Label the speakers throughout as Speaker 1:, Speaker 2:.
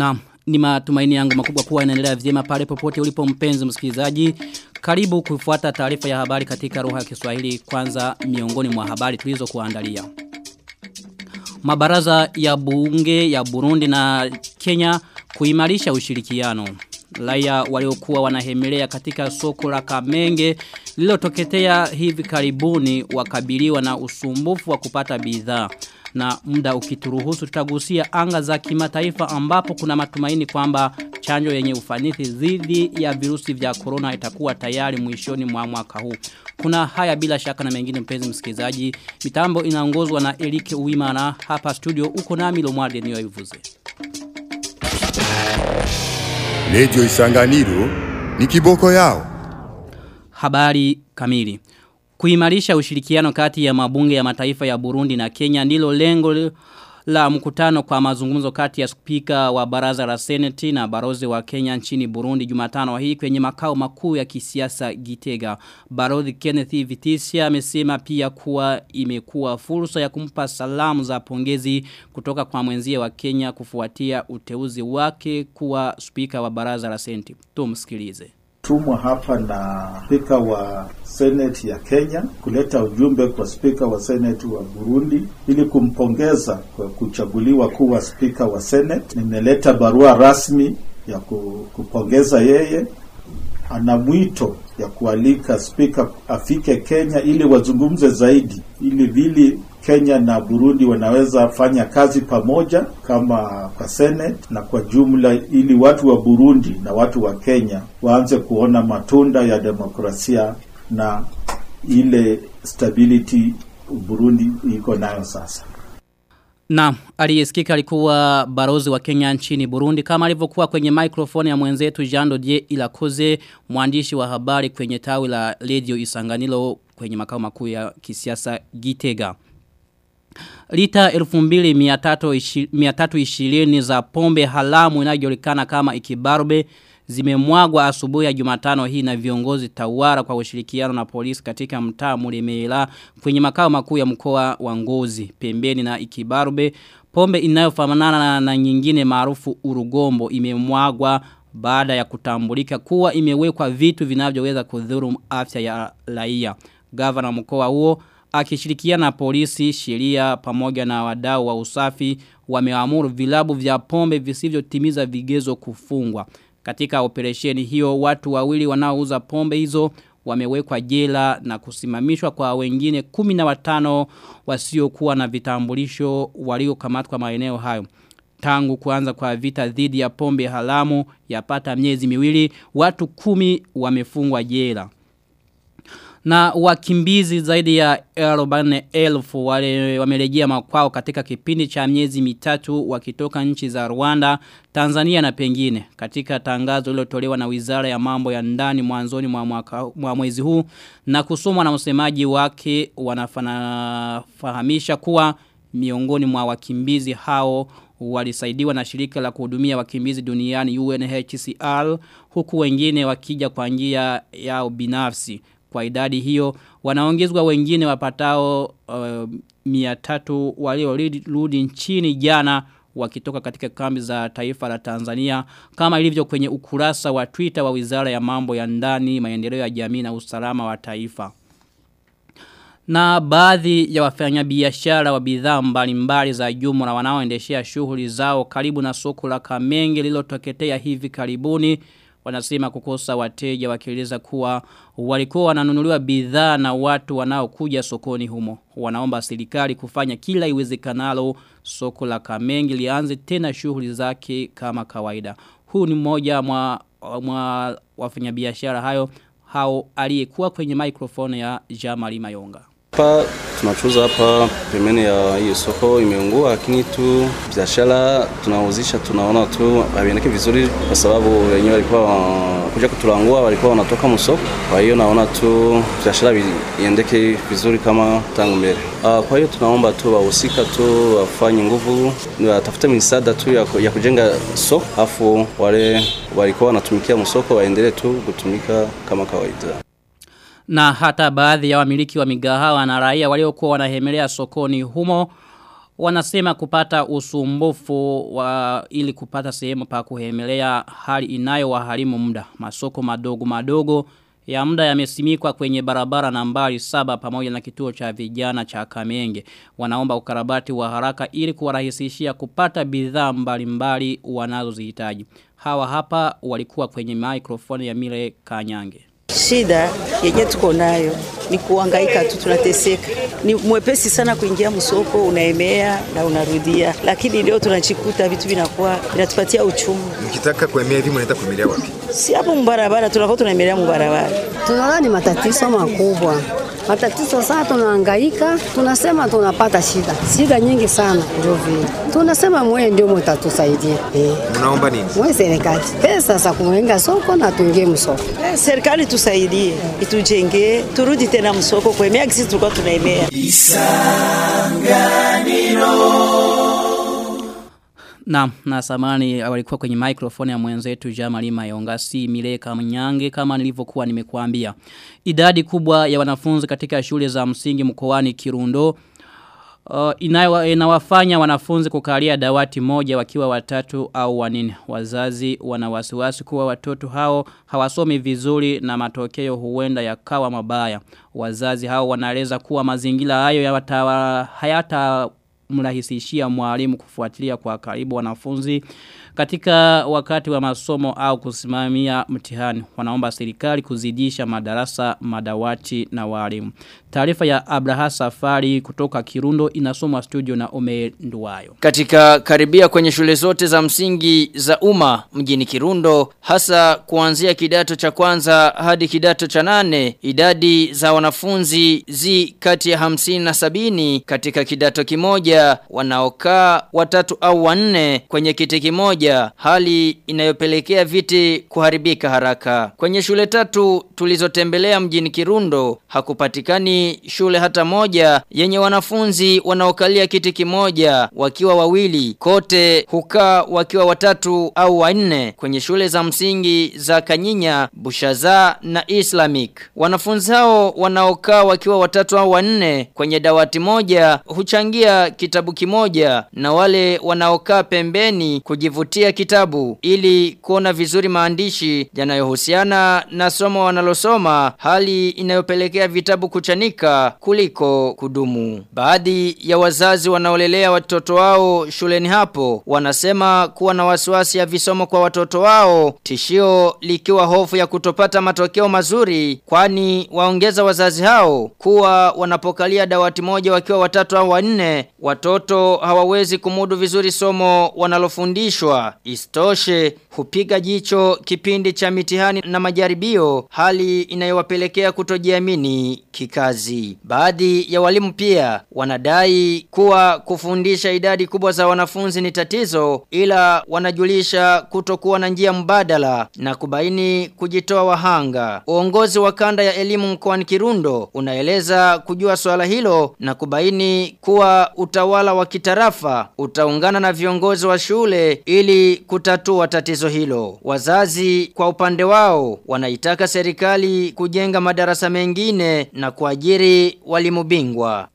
Speaker 1: Na ni matumaini yangu makubwa kuwa inaendelea vyema pale popote ulipo mpenzi msikilizaji. Karibu kufuata taarifa ya habari katika lugha ya Kiswahili kwanza miongoni mwa habari tulizo kuandalia. Mabaraza ya bunge ya Burundi na Kenya kuimarisha ushirikiano. Raia waliokuwa wanahemelea katika soko la Kamenge lililotoketea hivi karibuni wakabiliwa na usumbufu wa kupata bidhaa na muda ukituruhusu tutagusia anga za kimataifa ambapo kuna matumaini kwamba chanjo yenye ufanisi dhidi ya virusi vya corona itakuwa tayari mwishoni mwa mwaka huu. Kuna haya bila shaka na mengine mpenzi msikilizaji. Mitambo inaongozwa na Elike uimana hapa studio uko nami Lomwade niyo ivuze.
Speaker 2: Radio Isanganiro ni kiboko yao.
Speaker 1: Habari kamili. Kuimarisha ushirikiano kati ya mabunge ya mataifa ya Burundi na Kenya ndilo lengo la mkutano kwa mazungumzo kati ya spika wa baraza la seneti na barozi wa Kenya nchini Burundi jumatano hii kwenye makao makuu ya kisiasa Gitega. Barozi Kenneth Vitisia amesema pia kuwa imekuwa fursa ya kumpa salamu za pongezi kutoka kwa mwenzie wa Kenya kufuatia uteuzi wake kuwa spika wa baraza la seneti. Tumsikilize
Speaker 3: tumwa hapa na spika wa seneti ya Kenya kuleta ujumbe kwa spika wa seneti wa Burundi ili kumpongeza kwa kuchaguliwa kuwa spika wa seneti. Nimeleta barua rasmi ya kupongeza yeye. Ana mwito ya kualika spika afike Kenya ili wazungumze zaidi, ili vili Kenya na Burundi wanaweza fanya kazi pamoja kama kwa Senate na kwa jumla, ili watu wa Burundi na watu wa Kenya waanze kuona matunda ya demokrasia na ile stability Burundi iko nayo sasa.
Speaker 1: Na aliyesikika alikuwa barozi wa Kenya nchini Burundi kama alivyokuwa kwenye microphone ya mwenzetu Jean Dodier Ilakoze mwandishi wa habari kwenye tawi la Radio Isanganilo kwenye makao makuu ya kisiasa Gitega. Lita 2320 za pombe halamu inayojulikana kama ikibarbe zimemwagwa asubuhi ya Jumatano hii na viongozi tawara kwa ushirikiano na polisi katika mtaa Mulemela kwenye makao makuu ya mkoa wa Ngozi. Pembeni na Ikibarbe pombe inayofanana na, na nyingine maarufu Urugombo imemwagwa baada ya kutambulika kuwa imewekwa vitu vinavyoweza kudhuru afya ya raia. Gavana mkoa huo akishirikiana na polisi, sheria pamoja na wadau wa usafi wameamuru vilabu vya pombe visivyotimiza vigezo kufungwa. Katika operesheni hiyo watu wawili wanaouza pombe hizo wamewekwa jela na kusimamishwa kwa wengine kumi na watano wasiokuwa na vitambulisho waliokamatwa maeneo hayo. Tangu kuanza kwa vita dhidi ya pombe halamu yapata miezi miwili watu kumi wamefungwa jela. Na wakimbizi zaidi ya 40,000 wale wamerejea makwao katika kipindi cha miezi mitatu wakitoka nchi za Rwanda, Tanzania na pengine. Katika tangazo lilotolewa na Wizara ya Mambo ya Ndani mwanzoni mwa, mwaka, mwa mwezi huu na kusomwa na msemaji wake wanafahamisha kuwa miongoni mwa wakimbizi hao walisaidiwa na shirika la kuhudumia wakimbizi duniani UNHCR huku wengine wakija kwa njia yao binafsi. Kwa idadi hiyo wanaongezwa wengine wapatao uh, miatatu waliorudi nchini jana wakitoka katika kambi za taifa la Tanzania kama ilivyo kwenye ukurasa wa Twitter wa Wizara ya Mambo ya Ndani, Maendeleo ya Jamii na Usalama wa Taifa. Na baadhi ya wafanyabiashara wa bidhaa mbalimbali za jumla wanaoendeshea shughuli zao karibu na soko la Kamenge lililotoketea hivi karibuni wanasema kukosa wateja wakieleza kuwa walikuwa wananunuliwa bidhaa na watu wanaokuja sokoni humo. Wanaomba serikali kufanya kila iwezekanalo soko la Kamenge lianze tena shughuli zake kama kawaida. Huu ni mmoja mwa, mwa wafanyabiashara hayo hao aliyekuwa kwenye mikrofoni ya Jamali Mayonga.
Speaker 4: Hapa tunachuza hapa pembeni ya hiyo soko imeungua, lakini tu biashara tunauzisha, tunaona tu haviendeki vizuri, kwa sababu wenyewe walikuwa kuja kutulangua, walikuwa wanatoka msoko. Kwa hiyo naona tu biashara iendeke vizuri kama tangu mbele. Uh, kwa hiyo tunaomba tu wahusika tu wafanye nguvu, watafute misaada tu ya, ya kujenga soko, afu wale walikuwa wanatumikia msoko waendelee tu kutumika kama kawaida
Speaker 1: na hata baadhi ya wamiliki wa migahawa na raia waliokuwa wanahemelea sokoni humo wanasema kupata usumbufu wa ili kupata sehemu pa kuhemelea hali inayo waharimu muda. Masoko madogo madogo ya muda yamesimikwa kwenye barabara nambari saba pamoja na kituo cha vijana cha Kamenge. Wanaomba ukarabati wa haraka ili kuwarahisishia kupata bidhaa mbalimbali wanazozihitaji. Hawa hapa walikuwa kwenye microphone ya Mile Kanyange.
Speaker 5: Shida yenye tuko nayo ni kuangaika tu, tunateseka. Ni mwepesi sana kuingia msoko, unaemea na unarudia, lakini leo tunachikuta vitu vinakuwa vinatupatia uchumi.
Speaker 6: Mkitaka kuemea hivi mnaenda kuemelea wapi?
Speaker 5: Si hapo mbarabara, tunakuwa tunaemelea mbarabara.
Speaker 7: Tunaona ni matatizo makubwa matatizo sana, tunahangaika, tunasema tunapata shida, shida nyingi sana, ndio vile tunasema mwe ndio mtatusaidia. Eh,
Speaker 6: Mnaomba nini?
Speaker 7: mwe serikali pesa za kuenga soko na tuingie msoko.
Speaker 5: Eh, serikali tusaidie, itujengee, turudi tena msoko kwa miaka sisi tulikuwa tunaemea.
Speaker 1: Na, na samani walikuwa kwenye microphone ya mwenzetu Jamali Mayonga si Mileka Mnyange kama nilivyokuwa nimekuambia. Idadi kubwa ya wanafunzi katika shule za msingi mkoani Kirundo Uh, inawa, inawafanya wanafunzi kukalia dawati moja wakiwa watatu au wanine. Wazazi wanawasiwasi kuwa watoto hao hawasomi vizuri na matokeo huenda yakawa mabaya. Wazazi hao wanaeleza kuwa mazingira hayo ya hayata mrahisishia mwalimu kufuatilia kwa karibu wanafunzi katika wakati wa masomo au kusimamia mtihani. Wanaomba serikali kuzidisha madarasa, madawati na walimu. Taarifa ya Abraha Safari kutoka Kirundo inasomwa studio na Ome Nduwayo.
Speaker 8: Katika karibia kwenye shule zote za msingi za umma mjini Kirundo, hasa kuanzia kidato cha kwanza hadi kidato cha nane, idadi za wanafunzi zi kati ya hamsini na sabini katika kidato kimoja wanaokaa watatu au wanne kwenye kiti kimoja, hali inayopelekea viti kuharibika haraka. Kwenye shule tatu tulizotembelea mjini Kirundo, hakupatikani shule hata moja yenye wanafunzi wanaokalia kiti kimoja wakiwa wawili kote hukaa wakiwa watatu au wanne kwenye shule za msingi za Kanyinya, Bushaza na Islamic. Wanafunzi hao wanaokaa wakiwa watatu au wanne kwenye dawati moja huchangia kitabu kimoja na wale wanaokaa pembeni kujivutia kitabu ili kuona vizuri maandishi yanayohusiana na somo wanalosoma hali inayopelekea vitabu kuchanika kuliko kudumu. Baadhi ya wazazi wanaolelea watoto wao shuleni hapo wanasema kuwa na wasiwasi ya visomo kwa watoto wao, tishio likiwa hofu ya kutopata matokeo mazuri kwani waongeza wazazi hao kuwa wanapokalia dawati moja wakiwa watatu au wanne, watoto hawawezi kumudu vizuri somo wanalofundishwa. Istoshe hupiga jicho kipindi cha mitihani na majaribio, hali inayowapelekea kutojiamini kikazi. Baadhi ya walimu pia wanadai kuwa kufundisha idadi kubwa za wanafunzi ni tatizo ila wanajulisha kutokuwa na njia mbadala na kubaini kujitoa wahanga. Uongozi wa kanda ya elimu mkoani Kirundo unaeleza kujua swala hilo na kubaini kuwa utawala wa kitarafa utaungana na viongozi wa shule ili kutatua tatizo hilo. Wazazi kwa upande wao wanaitaka serikali kujenga madarasa mengine na kuajiri walimu bingwa.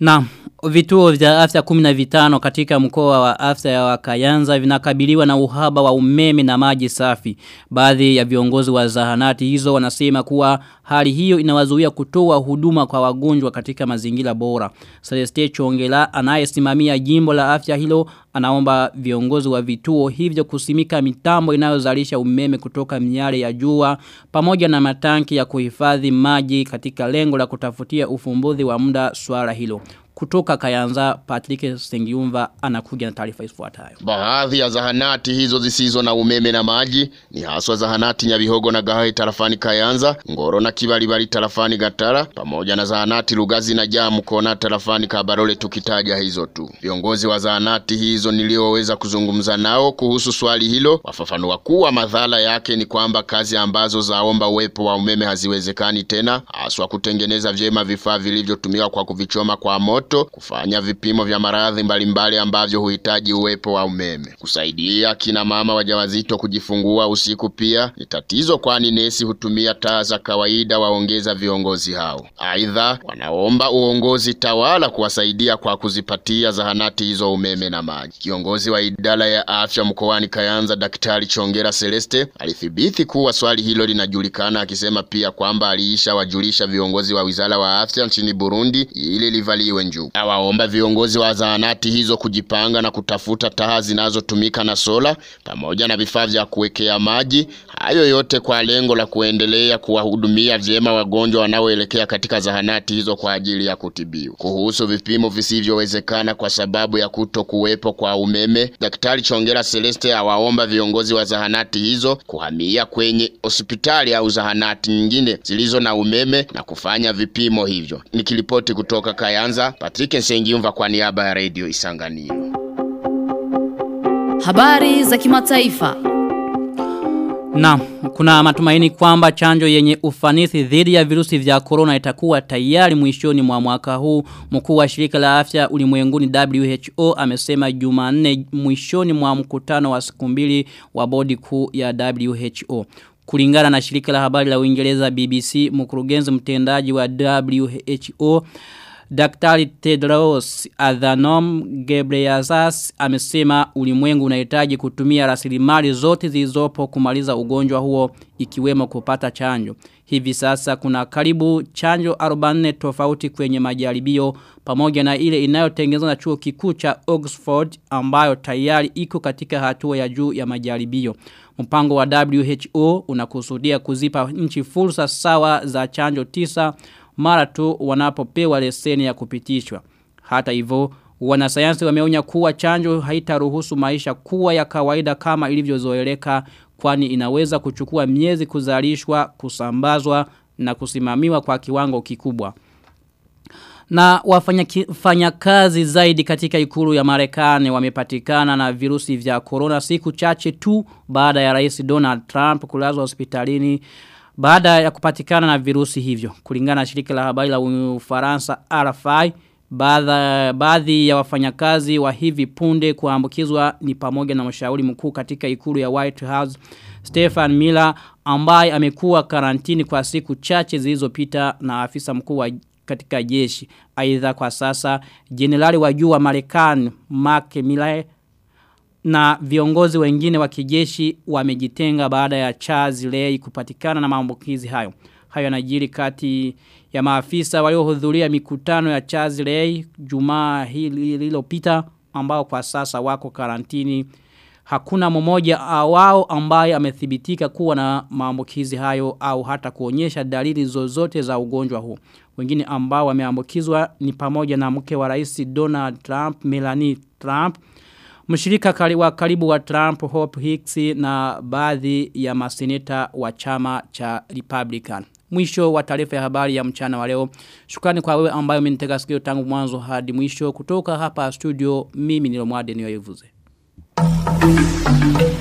Speaker 1: Na vituo vya afya 15 katika mkoa wa afya ya Kayanza vinakabiliwa na uhaba wa umeme na maji safi. Baadhi ya viongozi wa zahanati hizo wanasema kuwa hali hiyo inawazuia kutoa huduma kwa wagonjwa katika mazingira bora. Celeste Chongela anayesimamia jimbo la afya hilo anaomba viongozi wa vituo hivyo kusimika mitambo inayozalisha umeme kutoka miale ya jua pamoja na matanki ya kuhifadhi maji katika lengo la kutafutia ufumbuzi wa muda swala hilo. Kutoka Kayanza, Patrick Sengiumva anakuja na taarifa ifuatayo.
Speaker 9: Baadhi ya zahanati hizo zisizo na umeme na maji ni haswa zahanati Nyabihogo na Gahai tarafani Kayanza, Ngoro na Kibalibali tarafani Gatara, pamoja na zahanati Lugazi na Jamu Kona tarafani Kabarole tukitaja hizo tu. Viongozi wa zahanati hizo nilioweza kuzungumza nao kuhusu swali hilo wafafanua kuwa madhara yake ni kwamba kazi ambazo zaomba uwepo wa umeme haziwezekani tena, haswa kutengeneza vyema vifaa vilivyotumiwa kwa kuvichoma kwa moto watoto kufanya vipimo vya maradhi mbalimbali ambavyo huhitaji uwepo wa umeme. Kusaidia kina mama wajawazito kujifungua usiku pia ni tatizo, kwani nesi hutumia taa za kawaida, waongeza viongozi hao. Aidha, wanaomba uongozi tawala kuwasaidia kwa kuzipatia zahanati hizo umeme na maji. Kiongozi wa idara ya afya mkoani Kayanza, Daktari Chongera Celeste, alithibiti kuwa swali hilo linajulikana, akisema pia kwamba aliisha wajulisha viongozi wa wizara wa afya nchini Burundi ili livaliwe njuu. Awaomba viongozi wa zahanati hizo kujipanga na kutafuta taa zinazotumika na sola pamoja na vifaa vya kuwekea maji, hayo yote kwa lengo la kuendelea kuwahudumia vyema wagonjwa wanaoelekea katika zahanati hizo kwa ajili ya kutibiwa. Kuhusu vipimo visivyowezekana kwa sababu ya kuto kuwepo kwa umeme, Daktari Chongera Celeste awaomba viongozi wa zahanati hizo kuhamia kwenye hospitali au zahanati nyingine zilizo na umeme na kufanya vipimo hivyo. Nikiripoti kutoka Kayanza, Patrick Nsengiumva kwa niaba ya Radio Isanganiro.
Speaker 10: Habari za kimataifa.
Speaker 1: Na kuna matumaini kwamba chanjo yenye ufanisi dhidi ya virusi vya corona itakuwa tayari mwishoni mwa mwaka huu. Mkuu wa shirika la afya ulimwenguni WHO amesema Jumanne mwishoni mwa mkutano wa siku mbili wa bodi kuu ya WHO. Kulingana na shirika la habari la Uingereza BBC, mkurugenzi mtendaji wa WHO Daktari Tedros Adhanom Ghebreyesus amesema ulimwengu unahitaji kutumia rasilimali zote zilizopo kumaliza ugonjwa huo ikiwemo kupata chanjo. Hivi sasa kuna karibu chanjo 44 tofauti kwenye majaribio pamoja na ile inayotengenezwa na chuo kikuu cha Oxford ambayo tayari iko katika hatua ya juu ya majaribio. Mpango wa WHO unakusudia kuzipa nchi fursa sawa za chanjo tisa mara tu wanapopewa leseni ya kupitishwa. Hata hivyo, wanasayansi wameonya kuwa chanjo haitaruhusu maisha kuwa ya kawaida kama ilivyozoeleka kwani inaweza kuchukua miezi kuzalishwa, kusambazwa na kusimamiwa kwa kiwango kikubwa. Na wafanyakazi zaidi katika ikulu ya Marekani wamepatikana na virusi vya corona siku chache tu baada ya rais Donald Trump kulazwa hospitalini baada ya kupatikana na virusi hivyo. Kulingana na shirika la habari la Ufaransa RFI, baadhi ya wafanyakazi wa hivi punde kuambukizwa ni pamoja na mshauri mkuu katika ikulu ya White House Stefan Miller ambaye amekuwa karantini kwa siku chache zilizopita na afisa mkuu wa katika jeshi. Aidha kwa sasa jenerali wa juu wa Marekani Mark Milley na viongozi wengine wa kijeshi wamejitenga baada ya Charles Lei kupatikana na maambukizi hayo. Hayo yanajiri kati ya maafisa waliohudhuria mikutano ya Charles Lei Jumaa hili lililopita ambao kwa sasa wako karantini. Hakuna mmoja wao ambaye amethibitika kuwa na maambukizi hayo au hata kuonyesha dalili zozote za ugonjwa huu. Wengine ambao wameambukizwa ni pamoja na mke wa rais Donald Trump, Melanie Trump, Mshirika kari wa karibu wa Trump, Hope Hicks na baadhi ya maseneta wa chama cha Republican. Mwisho wa taarifa ya habari ya mchana wa leo. Shukrani kwa wewe ambayo umenitega sikio tangu mwanzo hadi mwisho kutoka hapa studio mimi ni Lomwade niyoyevuze. Thank.